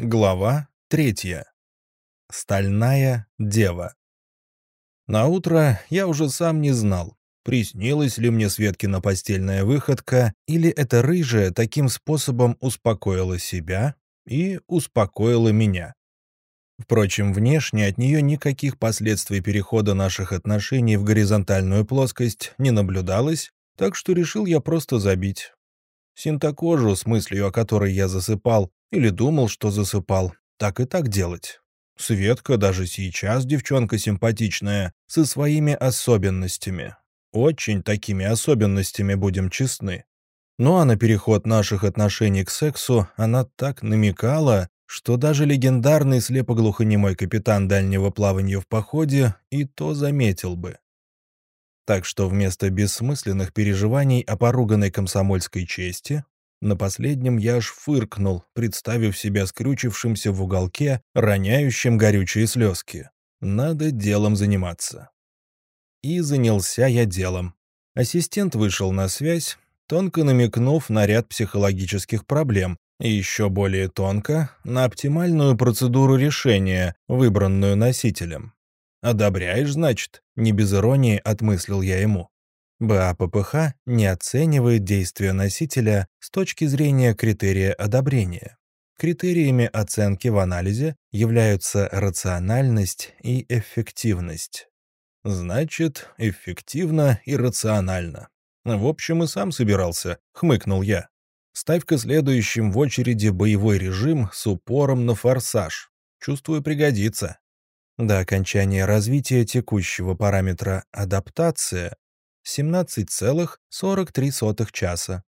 Глава третья. Стальная дева. На утро я уже сам не знал, приснилась ли мне Светкина постельная выходка, или эта рыжая таким способом успокоила себя и успокоила меня. Впрочем, внешне от нее никаких последствий перехода наших отношений в горизонтальную плоскость не наблюдалось, так что решил я просто забить. Синтокожу, с мыслью о которой я засыпал, или думал, что засыпал, так и так делать. Светка даже сейчас девчонка симпатичная, со своими особенностями. Очень такими особенностями, будем честны. Ну а на переход наших отношений к сексу она так намекала, что даже легендарный слепоглухонемой капитан дальнего плавания в походе и то заметил бы. Так что вместо бессмысленных переживаний о поруганной комсомольской чести, на последнем я аж фыркнул, представив себя скрючившимся в уголке, роняющим горючие слезки. Надо делом заниматься. И занялся я делом. Ассистент вышел на связь, тонко намекнув на ряд психологических проблем, и еще более тонко на оптимальную процедуру решения, выбранную носителем. «Одобряешь, значит?» — не без иронии отмыслил я ему. БАППХ не оценивает действия носителя с точки зрения критерия одобрения. Критериями оценки в анализе являются рациональность и эффективность. Значит, эффективно и рационально. В общем, и сам собирался, хмыкнул я. Ставь-ка следующим в очереди боевой режим с упором на форсаж. Чувствую, пригодится. До окончания развития текущего параметра адаптация 17,43 часа.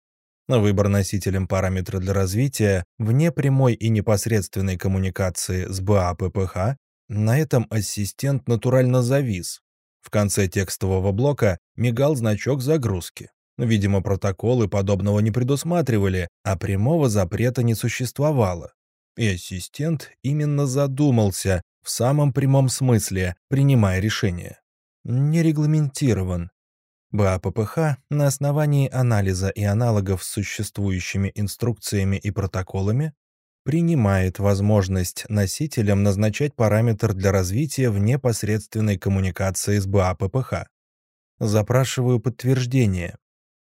Выбор носителем параметра для развития вне прямой и непосредственной коммуникации с БАППХ на этом ассистент натурально завис. В конце текстового блока мигал значок загрузки. Видимо, протоколы подобного не предусматривали, а прямого запрета не существовало. И ассистент именно задумался, в самом прямом смысле, принимая решение. Не регламентирован. БАППХ на основании анализа и аналогов с существующими инструкциями и протоколами принимает возможность носителям назначать параметр для развития в непосредственной коммуникации с БАППХ. Запрашиваю подтверждение.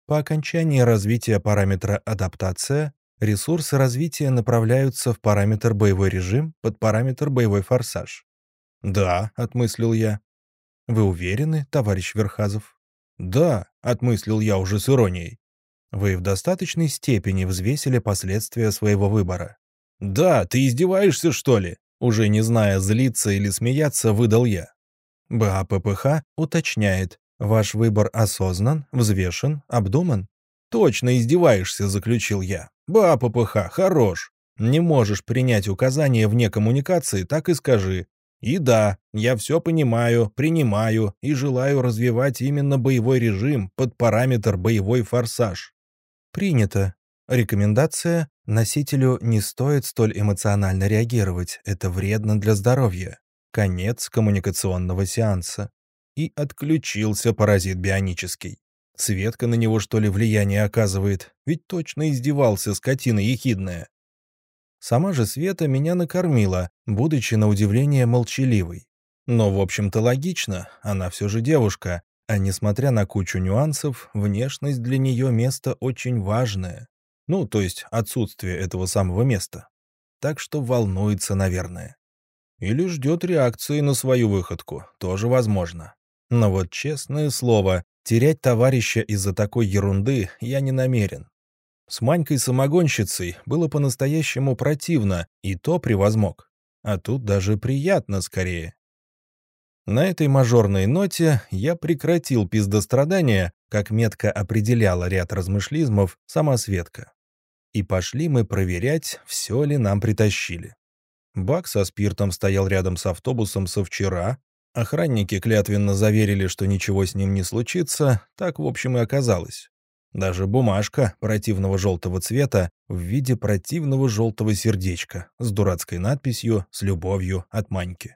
По окончании развития параметра адаптация ресурсы развития направляются в параметр боевой режим под параметр боевой форсаж. «Да», — отмыслил я. «Вы уверены, товарищ Верхазов?» «Да», — отмыслил я уже с иронией. «Вы в достаточной степени взвесили последствия своего выбора». «Да, ты издеваешься, что ли?» Уже не зная, злиться или смеяться, выдал я. БАППХ уточняет, ваш выбор осознан, взвешен, обдуман. «Точно издеваешься», — заключил я. «Ба, ППХ, хорош. Не можешь принять указания вне коммуникации, так и скажи. И да, я все понимаю, принимаю и желаю развивать именно боевой режим под параметр боевой форсаж». «Принято. Рекомендация — носителю не стоит столь эмоционально реагировать, это вредно для здоровья. Конец коммуникационного сеанса». И отключился паразит бионический. Светка на него, что ли, влияние оказывает? Ведь точно издевался, скотина ехидная. Сама же Света меня накормила, будучи на удивление молчаливой. Но, в общем-то, логично, она все же девушка, а несмотря на кучу нюансов, внешность для нее место очень важное. Ну, то есть отсутствие этого самого места. Так что волнуется, наверное. Или ждет реакции на свою выходку, тоже возможно. Но вот честное слово, Терять товарища из-за такой ерунды я не намерен. С Манькой-самогонщицей было по-настоящему противно, и то превозмог. А тут даже приятно скорее. На этой мажорной ноте я прекратил пиздострадания, как метко определяла ряд размышлизмов сама Светка. И пошли мы проверять, все ли нам притащили. Бак со спиртом стоял рядом с автобусом со вчера, Охранники клятвенно заверили, что ничего с ним не случится, так, в общем, и оказалось. Даже бумажка противного желтого цвета в виде противного желтого сердечка с дурацкой надписью «С любовью от Маньки».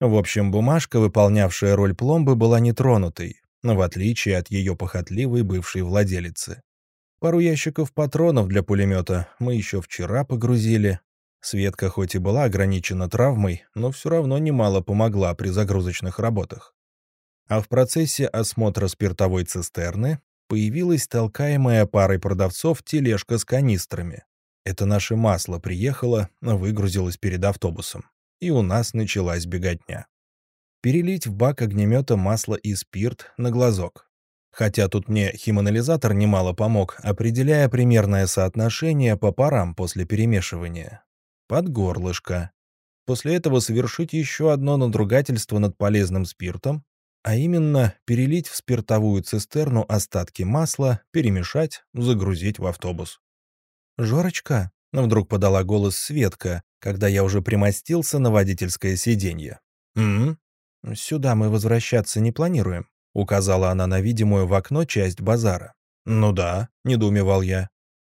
В общем, бумажка, выполнявшая роль пломбы, была нетронутой, в отличие от ее похотливой бывшей владелицы. Пару ящиков патронов для пулемета мы еще вчера погрузили, Светка хоть и была ограничена травмой, но все равно немало помогла при загрузочных работах. А в процессе осмотра спиртовой цистерны появилась толкаемая парой продавцов тележка с канистрами. Это наше масло приехало, выгрузилось перед автобусом. И у нас началась беготня. Перелить в бак огнемета масло и спирт на глазок. Хотя тут мне химанализатор немало помог, определяя примерное соотношение по парам после перемешивания. Под горлышко. После этого совершить еще одно надругательство над полезным спиртом, а именно перелить в спиртовую цистерну остатки масла, перемешать, загрузить в автобус. «Жорочка», — вдруг подала голос Светка, когда я уже примостился на водительское сиденье. «М? Сюда мы возвращаться не планируем», — указала она на видимую в окно часть базара. «Ну да», — недоумевал я.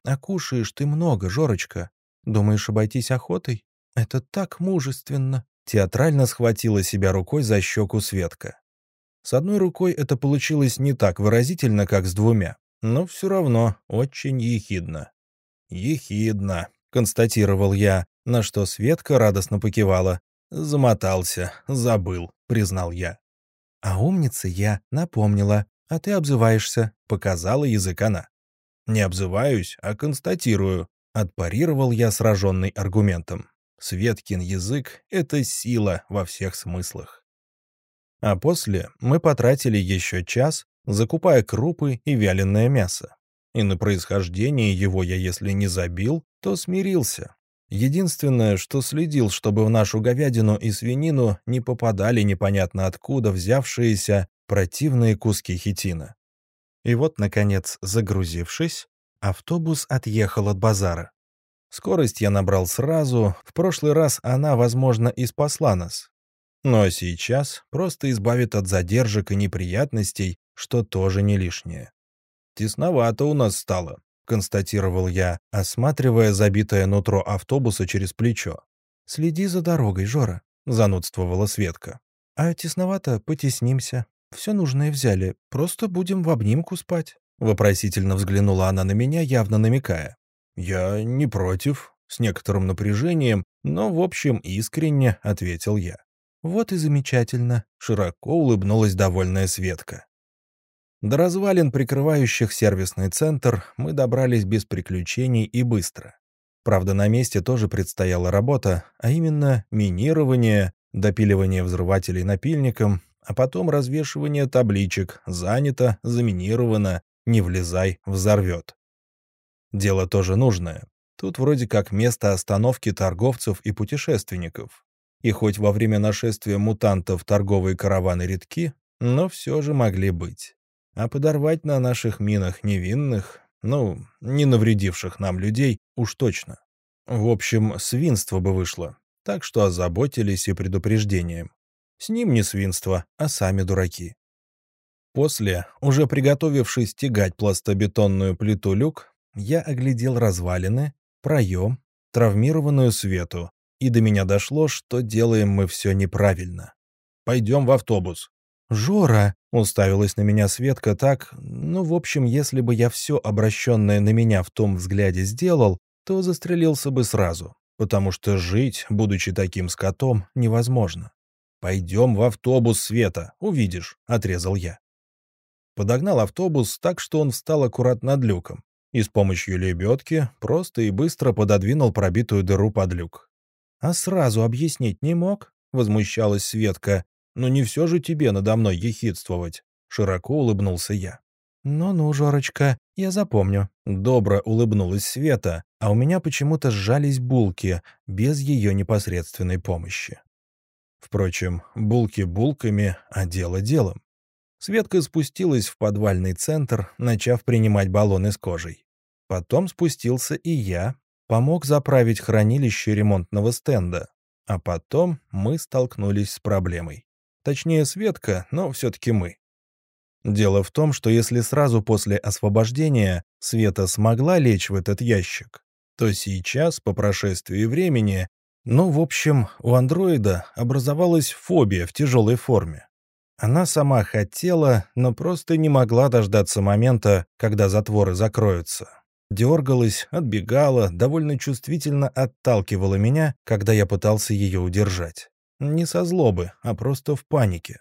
«А кушаешь ты много, Жорочка. Думаешь обойтись охотой? Это так мужественно». Театрально схватила себя рукой за щеку Светка. С одной рукой это получилось не так выразительно, как с двумя, но все равно очень ехидно. «Ехидно», — констатировал я, на что Светка радостно покивала. «Замотался, забыл», — признал я. «А умница я, напомнила, а ты обзываешься», — показала язык она. «Не обзываюсь, а констатирую», — отпарировал я сраженный аргументом. Светкин язык — это сила во всех смыслах. А после мы потратили еще час, закупая крупы и вяленое мясо. И на происхождение его я, если не забил, то смирился. Единственное, что следил, чтобы в нашу говядину и свинину не попадали непонятно откуда взявшиеся противные куски хитина. И вот, наконец, загрузившись, автобус отъехал от базара. Скорость я набрал сразу, в прошлый раз она, возможно, и спасла нас. Но сейчас просто избавит от задержек и неприятностей, что тоже не лишнее. «Тесновато у нас стало», — констатировал я, осматривая забитое нутро автобуса через плечо. «Следи за дорогой, Жора», — занудствовала Светка. «А тесновато потеснимся. Все нужное взяли, просто будем в обнимку спать». Вопросительно взглянула она на меня, явно намекая. «Я не против», — с некоторым напряжением, но, в общем, искренне ответил я. «Вот и замечательно», — широко улыбнулась довольная Светка. До развалин, прикрывающих сервисный центр, мы добрались без приключений и быстро. Правда, на месте тоже предстояла работа, а именно минирование, допиливание взрывателей напильником, а потом развешивание табличек «Занято», «Заминировано», «Не влезай», «Взорвет». Дело тоже нужное. Тут вроде как место остановки торговцев и путешественников. И хоть во время нашествия мутантов торговые караваны редки, но все же могли быть. А подорвать на наших минах невинных, ну, не навредивших нам людей, уж точно. В общем, свинство бы вышло, так что озаботились и предупреждением. С ним не свинство, а сами дураки. После, уже приготовившись тягать пластобетонную плиту люк, я оглядел развалины, проем, травмированную свету, и до меня дошло, что делаем мы все неправильно. «Пойдем в автобус». «Жора!» — уставилась на меня Светка так, ну, в общем, если бы я все обращенное на меня в том взгляде сделал, то застрелился бы сразу, потому что жить, будучи таким скотом, невозможно. «Пойдем в автобус, Света, увидишь», — отрезал я. Подогнал автобус так, что он встал аккуратно над люком, и с помощью лебедки просто и быстро пододвинул пробитую дыру под люк. «А сразу объяснить не мог?» — возмущалась Светка. «Но не все же тебе надо мной ехидствовать», — широко улыбнулся я. «Ну-ну, Жорочка, я запомню». Добро улыбнулась Света, а у меня почему-то сжались булки, без ее непосредственной помощи. Впрочем, булки булками, а дело делом. Светка спустилась в подвальный центр, начав принимать баллоны с кожей. Потом спустился и я, помог заправить хранилище ремонтного стенда. А потом мы столкнулись с проблемой. Точнее, Светка, но все-таки мы. Дело в том, что если сразу после освобождения Света смогла лечь в этот ящик, то сейчас, по прошествии времени, ну, в общем, у андроида образовалась фобия в тяжелой форме. Она сама хотела, но просто не могла дождаться момента, когда затворы закроются. Дергалась, отбегала, довольно чувствительно отталкивала меня, когда я пытался ее удержать. Не со злобы, а просто в панике.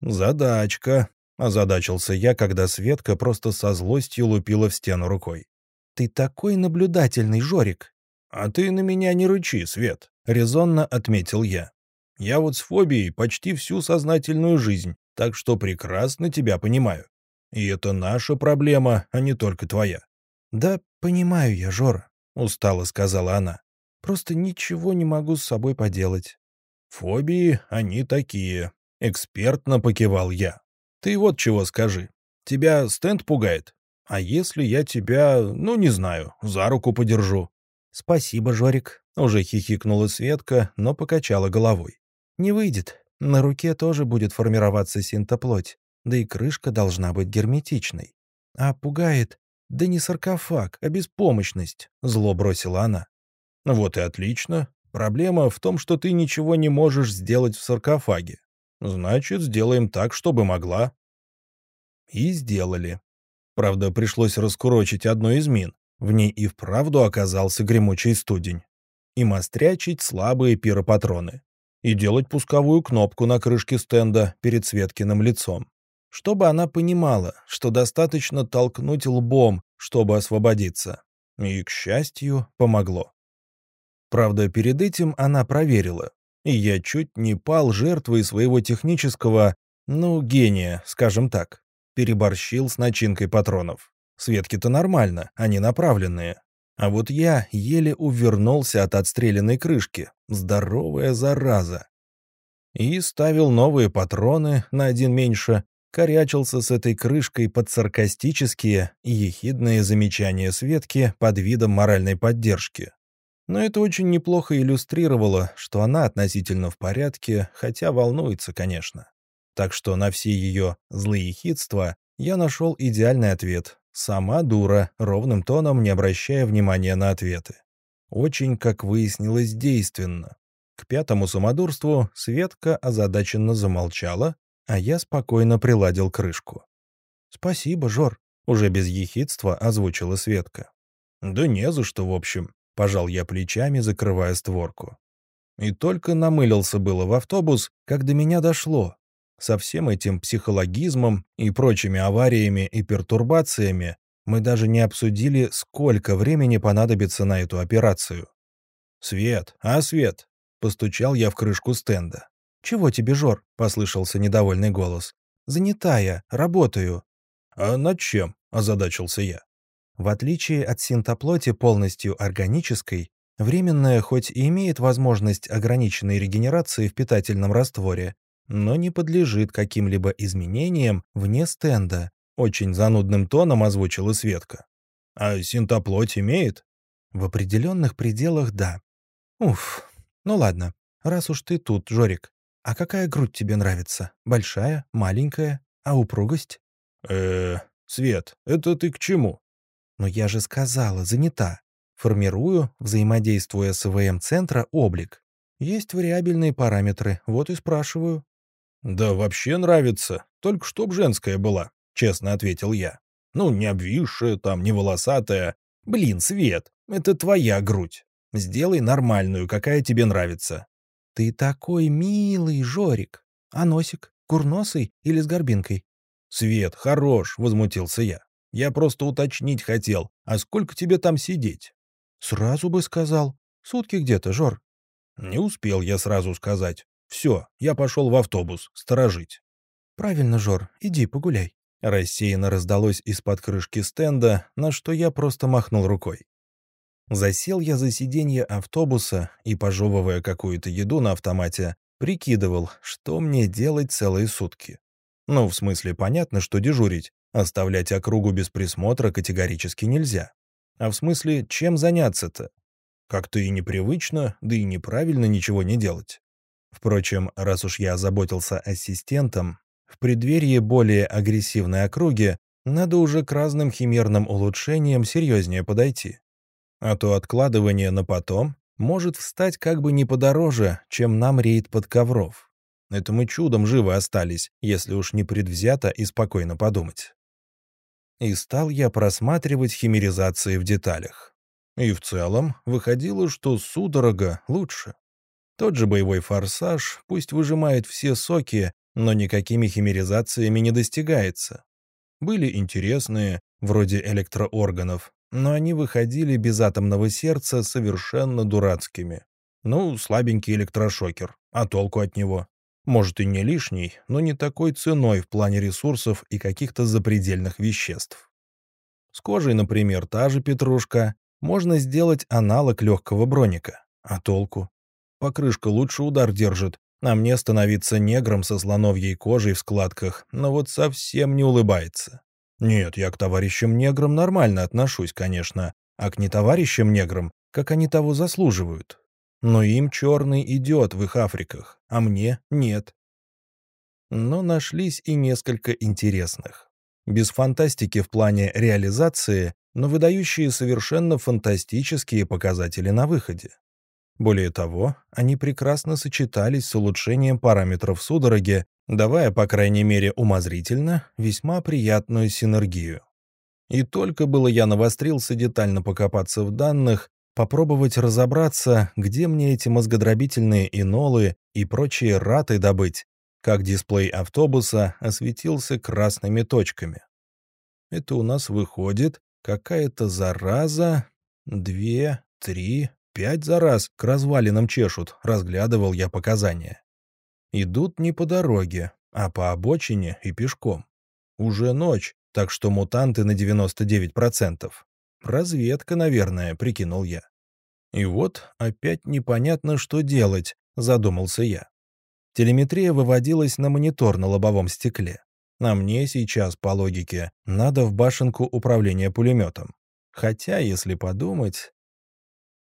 «Задачка», — озадачился я, когда Светка просто со злостью лупила в стену рукой. «Ты такой наблюдательный, Жорик!» «А ты на меня не рычи, Свет», — резонно отметил я. «Я вот с фобией почти всю сознательную жизнь, так что прекрасно тебя понимаю. И это наша проблема, а не только твоя». «Да, понимаю я, Жора», — устало сказала она. «Просто ничего не могу с собой поделать». «Фобии, они такие», — экспертно покивал я. «Ты вот чего скажи. Тебя стенд пугает? А если я тебя, ну, не знаю, за руку подержу?» «Спасибо, Жорик», — уже хихикнула Светка, но покачала головой. «Не выйдет. На руке тоже будет формироваться синтоплоть, да и крышка должна быть герметичной. А пугает «Да не саркофаг, а беспомощность», — зло бросила она. «Вот и отлично. Проблема в том, что ты ничего не можешь сделать в саркофаге. Значит, сделаем так, чтобы могла». И сделали. Правда, пришлось раскурочить одну из мин. В ней и вправду оказался гремучий студень. И мострячить слабые пиропатроны. И делать пусковую кнопку на крышке стенда перед Светкиным лицом чтобы она понимала, что достаточно толкнуть лбом, чтобы освободиться. И, к счастью, помогло. Правда, перед этим она проверила, и я чуть не пал жертвой своего технического, ну, гения, скажем так. Переборщил с начинкой патронов. Светки-то нормально, они направленные. А вот я еле увернулся от отстрелянной крышки. Здоровая зараза. И ставил новые патроны на один меньше, корячился с этой крышкой под саркастические и ехидные замечания Светки под видом моральной поддержки. Но это очень неплохо иллюстрировало, что она относительно в порядке, хотя волнуется, конечно. Так что на все ее злые хитства я нашел идеальный ответ. Сама дура, ровным тоном не обращая внимания на ответы. Очень, как выяснилось, действенно. К пятому самодурству Светка озадаченно замолчала, а я спокойно приладил крышку. «Спасибо, Жор», — уже без ехидства озвучила Светка. «Да не за что, в общем», — пожал я плечами, закрывая створку. И только намылился было в автобус, как до меня дошло. Со всем этим психологизмом и прочими авариями и пертурбациями мы даже не обсудили, сколько времени понадобится на эту операцию. «Свет, а, Свет?» — постучал я в крышку стенда. «Чего тебе, Жор?» — послышался недовольный голос. «Занятая, работаю». «А над чем?» — озадачился я. В отличие от синтоплоти полностью органической, временная хоть и имеет возможность ограниченной регенерации в питательном растворе, но не подлежит каким-либо изменениям вне стенда, очень занудным тоном озвучила Светка. «А синтоплоть имеет?» «В определенных пределах — да». «Уф, ну ладно, раз уж ты тут, Жорик, «А какая грудь тебе нравится? Большая, маленькая? А упругость?» э Свет, это ты к чему?» «Но я же сказала, занята. Формирую, взаимодействуя с ИВМ-центра, облик. Есть вариабельные параметры, вот и спрашиваю». «Да вообще нравится, только чтоб женская была», — честно ответил я. «Ну, не обвисшая, там, не волосатая. Блин, Свет, это твоя грудь. Сделай нормальную, какая тебе нравится. «Ты такой милый, Жорик! А носик? Курносый или с горбинкой?» «Свет, хорош!» — возмутился я. «Я просто уточнить хотел. А сколько тебе там сидеть?» «Сразу бы сказал. Сутки где-то, Жор». Не успел я сразу сказать. «Все, я пошел в автобус, сторожить». «Правильно, Жор, иди погуляй». Рассеянно раздалось из-под крышки стенда, на что я просто махнул рукой. Засел я за сиденье автобуса и, пожевывая какую-то еду на автомате, прикидывал, что мне делать целые сутки. Ну, в смысле, понятно, что дежурить. Оставлять округу без присмотра категорически нельзя. А в смысле, чем заняться-то? Как-то и непривычно, да и неправильно ничего не делать. Впрочем, раз уж я озаботился ассистентом, в преддверии более агрессивной округи надо уже к разным химерным улучшениям серьезнее подойти. А то откладывание на потом может встать как бы не подороже, чем нам рейд под ковров. Это мы чудом живы остались, если уж не предвзято и спокойно подумать. И стал я просматривать химеризации в деталях. И в целом выходило, что судорога лучше. Тот же боевой форсаж пусть выжимает все соки, но никакими химеризациями не достигается. Были интересные, вроде электроорганов, но они выходили без атомного сердца совершенно дурацкими. Ну, слабенький электрошокер, а толку от него? Может и не лишний, но не такой ценой в плане ресурсов и каких-то запредельных веществ. С кожей, например, та же петрушка. Можно сделать аналог легкого броника. А толку? Покрышка лучше удар держит, а мне становиться негром со слоновьей кожей в складках, но вот совсем не улыбается. Нет, я к товарищам-неграм нормально отношусь, конечно, а к нетоварищам-неграм, как они того заслуживают. Но им черный идет в их Африках, а мне нет. Но нашлись и несколько интересных. Без фантастики в плане реализации, но выдающие совершенно фантастические показатели на выходе. Более того, они прекрасно сочетались с улучшением параметров судороги, давая, по крайней мере умозрительно, весьма приятную синергию. И только было я навострился детально покопаться в данных, попробовать разобраться, где мне эти мозгодробительные инолы и прочие раты добыть, как дисплей автобуса осветился красными точками. Это у нас выходит какая-то зараза, две, три, пять за раз к развалинам чешут, разглядывал я показания. Идут не по дороге, а по обочине и пешком. Уже ночь, так что мутанты на 99%. Разведка, наверное, прикинул я. И вот опять непонятно, что делать, задумался я. Телеметрия выводилась на монитор на лобовом стекле. А мне сейчас, по логике, надо в башенку управления пулеметом. Хотя, если подумать...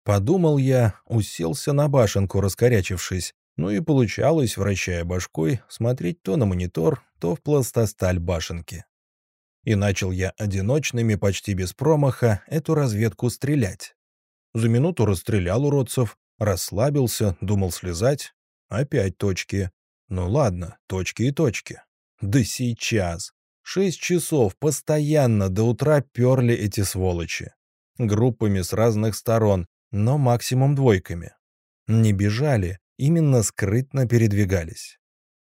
Подумал я, уселся на башенку, раскорячившись, ну и получалось, вращая башкой, смотреть то на монитор, то в пластосталь башенки. И начал я одиночными, почти без промаха, эту разведку стрелять. За минуту расстрелял уродцев, расслабился, думал слезать. Опять точки. Ну ладно, точки и точки. Да сейчас. Шесть часов постоянно до утра перли эти сволочи. Группами с разных сторон, но максимум двойками. Не бежали, именно скрытно передвигались.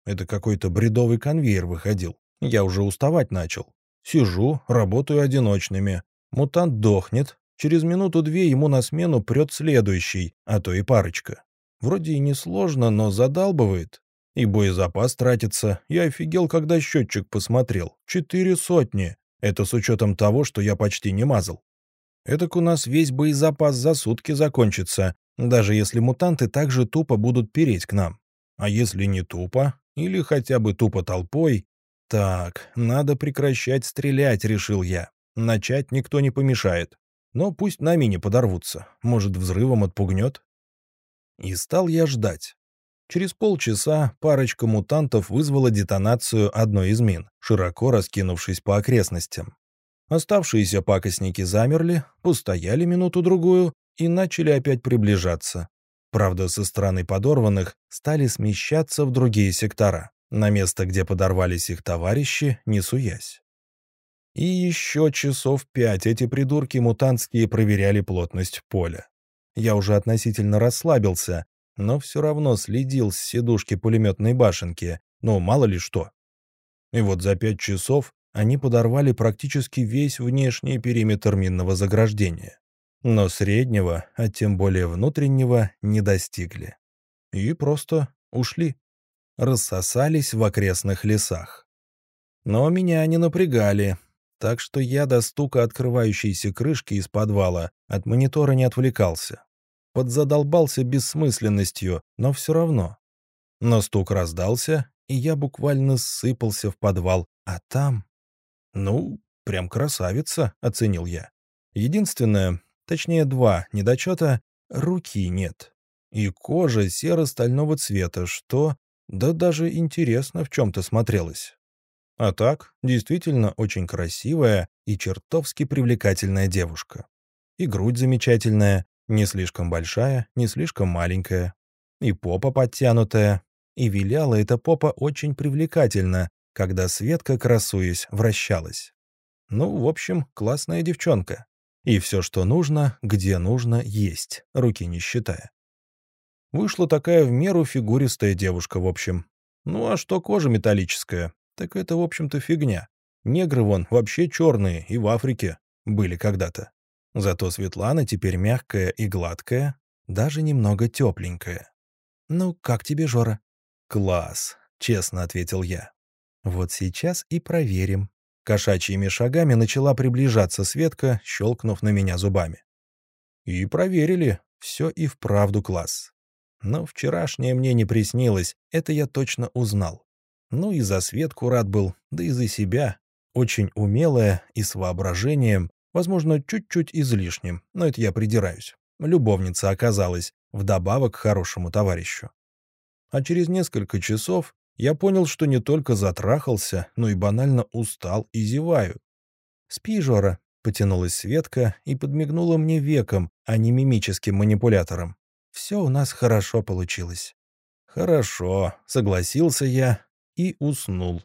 Это какой-то бредовый конвейер выходил. Я уже уставать начал. Сижу, работаю одиночными. Мутант дохнет. Через минуту-две ему на смену прет следующий, а то и парочка. Вроде и несложно, но задалбывает. И боезапас тратится. Я офигел, когда счетчик посмотрел. Четыре сотни. Это с учетом того, что я почти не мазал. Этак у нас весь боезапас за сутки закончится, даже если мутанты так же тупо будут переть к нам. А если не тупо, или хотя бы тупо толпой... Так, надо прекращать стрелять, решил я. Начать никто не помешает. Но пусть нами не подорвутся. Может, взрывом отпугнет? И стал я ждать. Через полчаса парочка мутантов вызвала детонацию одной из мин, широко раскинувшись по окрестностям. Оставшиеся пакостники замерли, постояли минуту-другую и начали опять приближаться. Правда, со стороны подорванных стали смещаться в другие сектора, на место, где подорвались их товарищи, не суясь. И еще часов пять эти придурки мутантские проверяли плотность поля. Я уже относительно расслабился, но все равно следил с сидушки пулеметной башенки, ну, мало ли что. И вот за пять часов они подорвали практически весь внешний периметр минного заграждения. Но среднего, а тем более внутреннего, не достигли. И просто ушли. Рассосались в окрестных лесах. Но меня не напрягали, так что я до стука открывающейся крышки из подвала от монитора не отвлекался. Подзадолбался бессмысленностью, но все равно. Но стук раздался, и я буквально сыпался в подвал, а там... «Ну, прям красавица», — оценил я. Единственное, точнее два недочета — руки нет. И кожа серо-стального цвета, что... Да даже интересно в чем-то смотрелось. А так, действительно очень красивая и чертовски привлекательная девушка. И грудь замечательная, не слишком большая, не слишком маленькая. И попа подтянутая. И виляла эта попа очень привлекательно, когда Светка, красуясь, вращалась. Ну, в общем, классная девчонка. И все, что нужно, где нужно, есть, руки не считая. Вышла такая в меру фигуристая девушка, в общем. Ну а что кожа металлическая? Так это, в общем-то, фигня. Негры вон вообще черные и в Африке были когда-то. Зато Светлана теперь мягкая и гладкая, даже немного тепленькая. «Ну, как тебе, Жора?» «Класс», — честно ответил я. «Вот сейчас и проверим». Кошачьими шагами начала приближаться Светка, щелкнув на меня зубами. И проверили. Все и вправду класс. Но вчерашнее мне не приснилось, это я точно узнал. Ну и за Светку рад был, да и за себя. Очень умелая и с воображением, возможно, чуть-чуть излишним, но это я придираюсь. Любовница оказалась, вдобавок к хорошему товарищу. А через несколько часов я понял, что не только затрахался, но и банально устал и зеваю. «Спи, Жора», — потянулась Светка и подмигнула мне веком, а не мимическим манипулятором. «Все у нас хорошо получилось». «Хорошо», — согласился я и уснул.